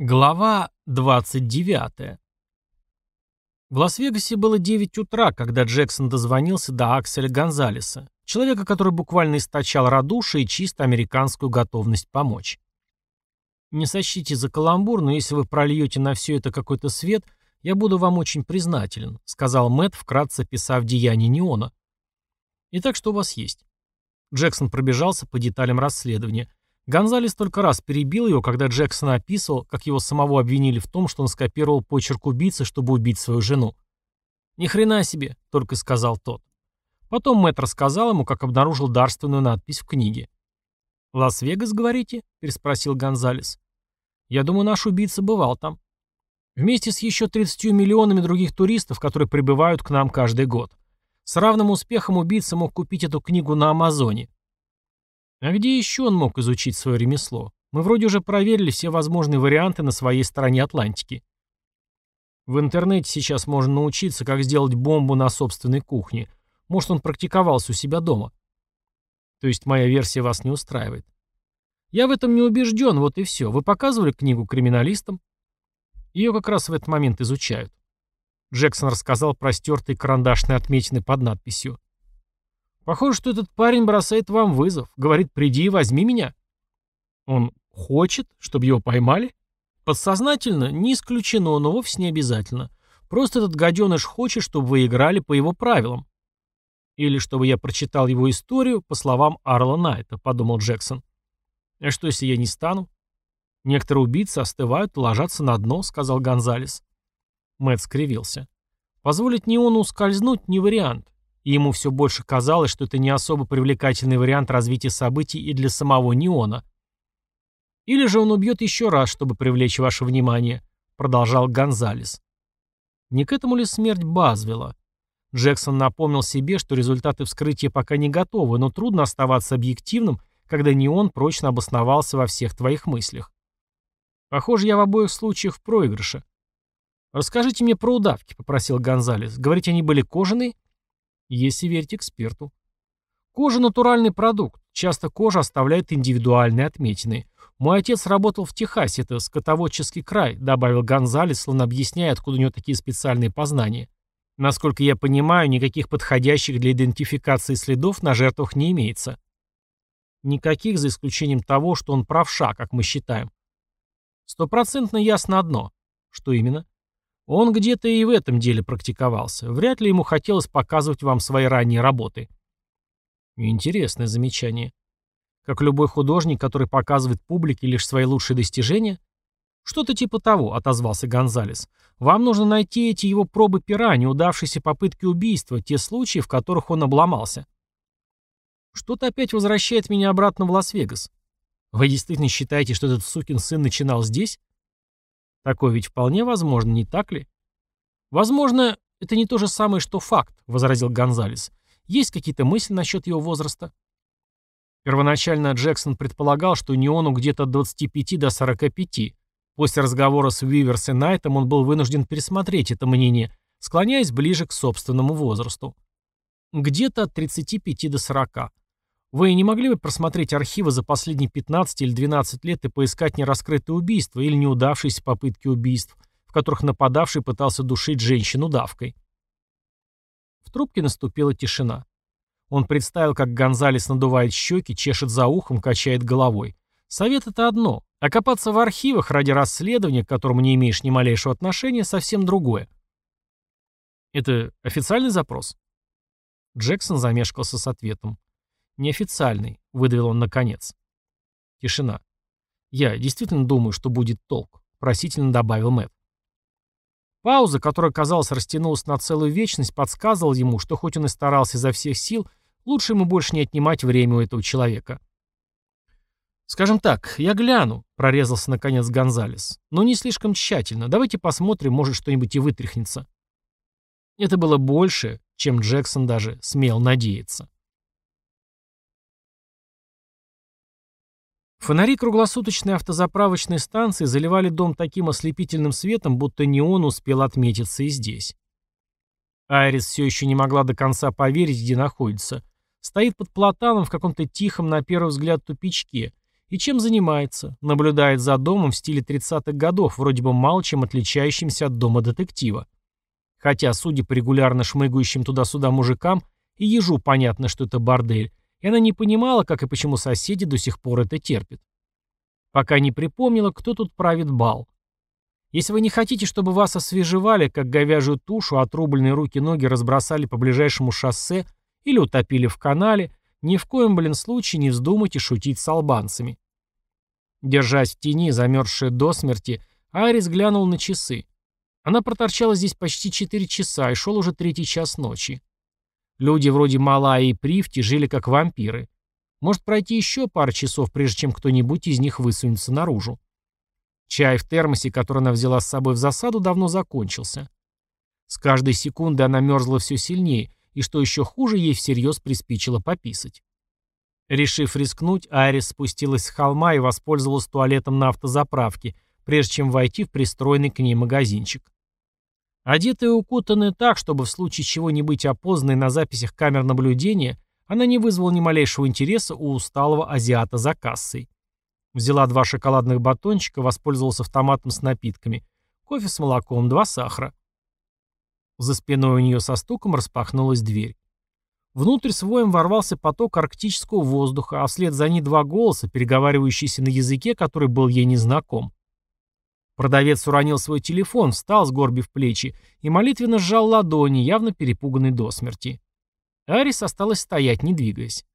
Глава 29. В Лас-Вегасе было 9 утра, когда Джексон дозвонился до Акселя Гонзалеса, человека, который буквально источал радушие и чисто американскую готовность помочь. Не сочтите за каламбур, но если вы прольете на все это какой-то свет, я буду вам очень признателен, сказал Мэтт, вкратце описав деяние Неона. Итак, что у вас есть? Джексон пробежался по деталям расследования. Гонзалес только раз перебил его, когда Джексон описывал, как его самого обвинили в том, что он скопировал почерк убийцы, чтобы убить свою жену. «Ни хрена себе», — только сказал тот. Потом Мэтт рассказал ему, как обнаружил дарственную надпись в книге. «Лас-Вегас, говорите?» — переспросил Гонзалес. «Я думаю, наш убийца бывал там. Вместе с еще 30 миллионами других туристов, которые прибывают к нам каждый год. С равным успехом убийца мог купить эту книгу на Амазоне. А где еще он мог изучить свое ремесло? Мы вроде уже проверили все возможные варианты на своей стороне Атлантики. В интернете сейчас можно научиться, как сделать бомбу на собственной кухне. Может, он практиковался у себя дома. То есть моя версия вас не устраивает. Я в этом не убежден, вот и все. Вы показывали книгу криминалистам? Ее как раз в этот момент изучают. Джексон рассказал про стертые карандашные отметины под надписью. Похоже, что этот парень бросает вам вызов. Говорит, приди и возьми меня. Он хочет, чтобы его поймали? Подсознательно не исключено, но вовсе не обязательно. Просто этот гаденыш хочет, чтобы вы играли по его правилам. Или чтобы я прочитал его историю по словам Арла Найта, подумал Джексон. А что, если я не стану? Некоторые убийцы остывают и ложатся на дно, сказал Гонзалес. Мэтт скривился. Позволить Неону ускользнуть не вариант и ему все больше казалось, что это не особо привлекательный вариант развития событий и для самого Неона. «Или же он убьет еще раз, чтобы привлечь ваше внимание», — продолжал Гонзалес. Не к этому ли смерть Базвела? Джексон напомнил себе, что результаты вскрытия пока не готовы, но трудно оставаться объективным, когда Неон прочно обосновался во всех твоих мыслях. Похоже, я в обоих случаях в проигрыше. «Расскажите мне про удавки», — попросил Гонзалес. «Говорите, они были кожаные?» Если верить эксперту. Кожа – натуральный продукт. Часто кожа оставляет индивидуальные отметины. Мой отец работал в Техасе, это скотоводческий край, добавил Гонзалес, словно объясняя, откуда у него такие специальные познания. Насколько я понимаю, никаких подходящих для идентификации следов на жертвах не имеется. Никаких, за исключением того, что он правша, как мы считаем. Стопроцентно ясно одно. Что именно? Он где-то и в этом деле практиковался. Вряд ли ему хотелось показывать вам свои ранние работы. Интересное замечание. Как любой художник, который показывает публике лишь свои лучшие достижения? Что-то типа того, отозвался Гонзалес. Вам нужно найти эти его пробы пера, неудавшиеся попытки убийства, те случаи, в которых он обломался. Что-то опять возвращает меня обратно в Лас-Вегас. Вы действительно считаете, что этот сукин сын начинал здесь? Такое ведь вполне возможно, не так ли? Возможно, это не то же самое, что факт, возразил Гонзалес. Есть какие-то мысли насчет его возраста? Первоначально Джексон предполагал, что Неону где-то от 25 до 45. После разговора с Виверс и Найтом он был вынужден пересмотреть это мнение, склоняясь ближе к собственному возрасту. Где-то от 35 до 40. Вы не могли бы просмотреть архивы за последние 15 или 12 лет и поискать нераскрытые убийства или неудавшиеся попытки убийств, в которых нападавший пытался душить женщину давкой? В трубке наступила тишина. Он представил, как Гонзалес надувает щеки, чешет за ухом, качает головой. Совет это одно, а копаться в архивах ради расследования, к которому не имеешь ни малейшего отношения, совсем другое. Это официальный запрос? Джексон замешкался с ответом. «Неофициальный», — выдавил он наконец. Тишина. «Я действительно думаю, что будет толк», — просительно добавил Мэтт. Пауза, которая, казалось, растянулась на целую вечность, подсказывала ему, что хоть он и старался изо всех сил, лучше ему больше не отнимать время у этого человека. «Скажем так, я гляну», — прорезался наконец Гонзалес. «Но не слишком тщательно. Давайте посмотрим, может, что-нибудь и вытряхнется». Это было больше, чем Джексон даже смел надеяться. Фонари круглосуточной автозаправочной станции заливали дом таким ослепительным светом, будто неон успел отметиться и здесь. Айрис все еще не могла до конца поверить, где находится. Стоит под платаном в каком-то тихом, на первый взгляд, тупичке, И чем занимается? Наблюдает за домом в стиле 30-х годов, вроде бы мало чем отличающимся от дома детектива. Хотя, судя по регулярно шмыгающим туда-сюда мужикам, и ежу понятно, что это бордель, и она не понимала, как и почему соседи до сих пор это терпят. Пока не припомнила, кто тут правит бал. Если вы не хотите, чтобы вас освежевали, как говяжью тушу, отрубленные руки-ноги разбросали по ближайшему шоссе или утопили в канале, ни в коем, блин, случае не вздумайте шутить с албанцами. Держась в тени, замерзшая до смерти, Айрис глянул на часы. Она проторчала здесь почти 4 часа и шел уже третий час ночи. Люди вроде Малая и Привти жили как вампиры. Может пройти еще пару часов, прежде чем кто-нибудь из них высунется наружу. Чай в термосе, который она взяла с собой в засаду, давно закончился. С каждой секунды она мерзла все сильнее, и что еще хуже, ей всерьез приспичило пописать. Решив рискнуть, Айрис спустилась с холма и воспользовалась туалетом на автозаправке, прежде чем войти в пристроенный к ней магазинчик. Одетая и укутанная так, чтобы в случае чего не быть опознанной на записях камер наблюдения, она не вызвала ни малейшего интереса у усталого азиата за кассой. Взяла два шоколадных батончика, воспользовалась автоматом с напитками. Кофе с молоком, два сахара. За спиной у нее со стуком распахнулась дверь. Внутрь с воем ворвался поток арктического воздуха, а вслед за ней два голоса, переговаривающиеся на языке, который был ей незнаком. Продавец уронил свой телефон, встал, сгорбив плечи, и молитвенно сжал ладони, явно перепуганный до смерти. Арис осталась стоять, не двигаясь.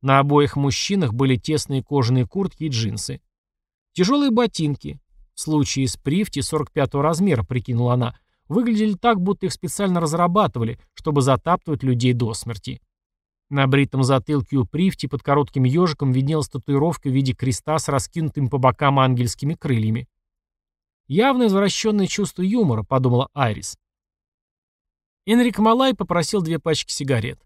На обоих мужчинах были тесные кожаные куртки и джинсы. Тяжелые ботинки. В случае с Прифти 45-го размера, прикинула она, выглядели так, будто их специально разрабатывали, чтобы затаптывать людей до смерти. На бритом затылке у Прифти под коротким ежиком виднелась татуировка в виде креста с раскинутыми по бокам ангельскими крыльями. Явно извращенное чувство юмора, подумала Айрис. Энрик Малай попросил две пачки сигарет.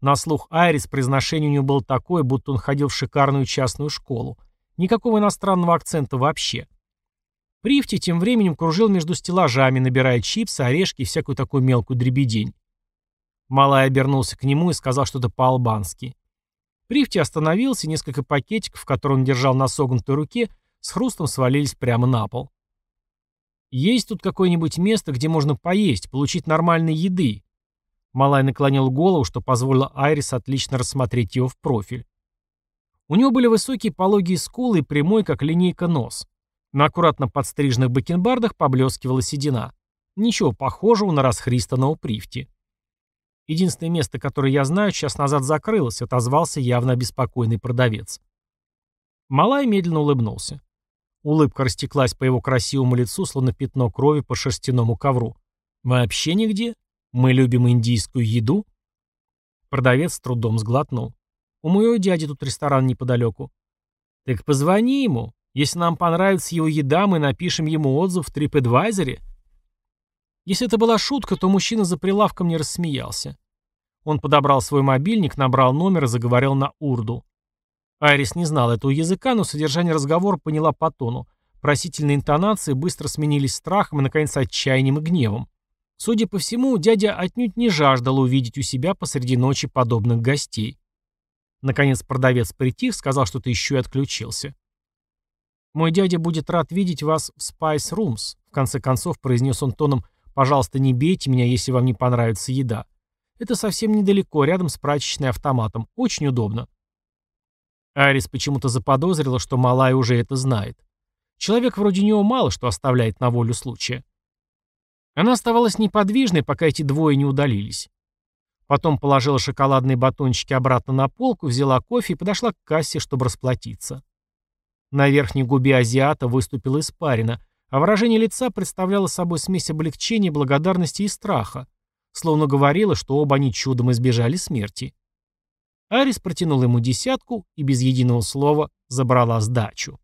На слух Айрис произношение у него было такое, будто он ходил в шикарную частную школу. Никакого иностранного акцента вообще. Прифти тем временем кружил между стеллажами, набирая чипсы, орешки и всякую такую мелкую дребедень. Малай обернулся к нему и сказал что-то по-албански. Прифти остановился, несколько пакетиков, которые он держал на согнутой руке, с хрустом свалились прямо на пол. «Есть тут какое-нибудь место, где можно поесть, получить нормальной еды?» Малай наклонил голову, что позволило Айрис отлично рассмотреть его в профиль. У него были высокие пологие скулы и прямой, как линейка, нос. На аккуратно подстриженных бакенбардах поблескивала седина. Ничего похожего на расхристанного прифти. Единственное место, которое я знаю, час назад закрылось, отозвался явно обеспокоенный продавец. Малай медленно улыбнулся. Улыбка растеклась по его красивому лицу, словно пятно крови по шерстяному ковру. «Вообще нигде? Мы любим индийскую еду?» Продавец с трудом сглотнул. «У моего дяди тут ресторан неподалеку». «Так позвони ему. Если нам понравится его еда, мы напишем ему отзыв в TripAdvisor. Если это была шутка, то мужчина за прилавком не рассмеялся. Он подобрал свой мобильник, набрал номер и заговорил на урду. Айрис не знал этого языка, но содержание разговора поняла по тону. Просительные интонации быстро сменились страхом и, наконец, отчаянием и гневом. Судя по всему, дядя отнюдь не жаждал увидеть у себя посреди ночи подобных гостей. Наконец продавец притих, сказал что-то еще и отключился. «Мой дядя будет рад видеть вас в Spice Rooms», в конце концов произнес он тоном «Пожалуйста, не бейте меня, если вам не понравится еда. Это совсем недалеко, рядом с прачечной автоматом. Очень удобно». Арис почему-то заподозрила, что Малай уже это знает. Человек вроде него мало что оставляет на волю случая. Она оставалась неподвижной, пока эти двое не удалились. Потом положила шоколадные батончики обратно на полку, взяла кофе и подошла к кассе, чтобы расплатиться. На верхней губе азиата выступила испарина, а выражение лица представляло собой смесь облегчения, благодарности и страха, словно говорило, что оба они чудом избежали смерти. Арис протянул ему десятку и без единого слова забрала сдачу.